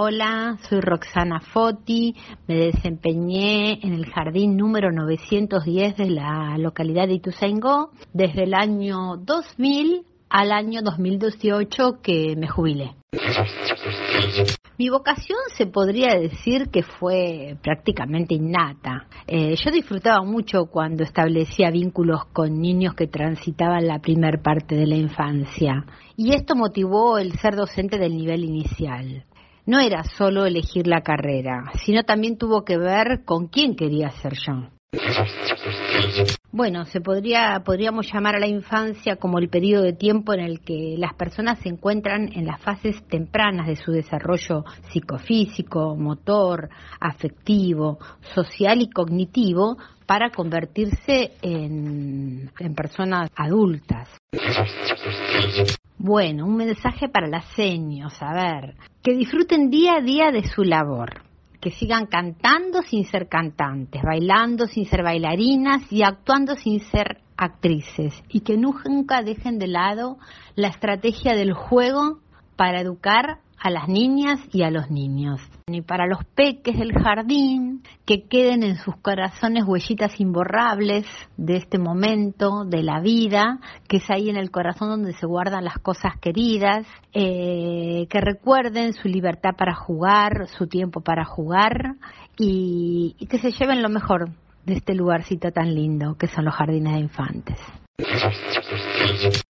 Hola, soy Roxana Foti, me desempeñé en el jardín número 910 de la localidad de Ituzaingó desde el año 2000 al año 2018 que me jubilé. Mi vocación se podría decir que fue prácticamente innata. Eh, yo disfrutaba mucho cuando establecía vínculos con niños que transitaban la primer parte de la infancia y esto motivó el ser docente del nivel inicial no era solo elegir la carrera, sino también tuvo que ver con quién quería ser yo. Bueno, se podría, podríamos llamar a la infancia como el periodo de tiempo en el que las personas se encuentran en las fases tempranas de su desarrollo psicofísico, motor, afectivo, social y cognitivo para convertirse en personas adultas. Bueno, un mensaje para las seños, a ver, que disfruten día a día de su labor, que sigan cantando sin ser cantantes, bailando sin ser bailarinas y actuando sin ser actrices, y que nunca dejen de lado la estrategia del juego para educar a las niñas y a los niños. Y para los peques del jardín, que queden en sus corazones huellitas imborrables de este momento, de la vida, que es ahí en el corazón donde se guardan las cosas queridas, eh, que recuerden su libertad para jugar, su tiempo para jugar y, y que se lleven lo mejor de este lugarcito tan lindo que son los jardines de infantes.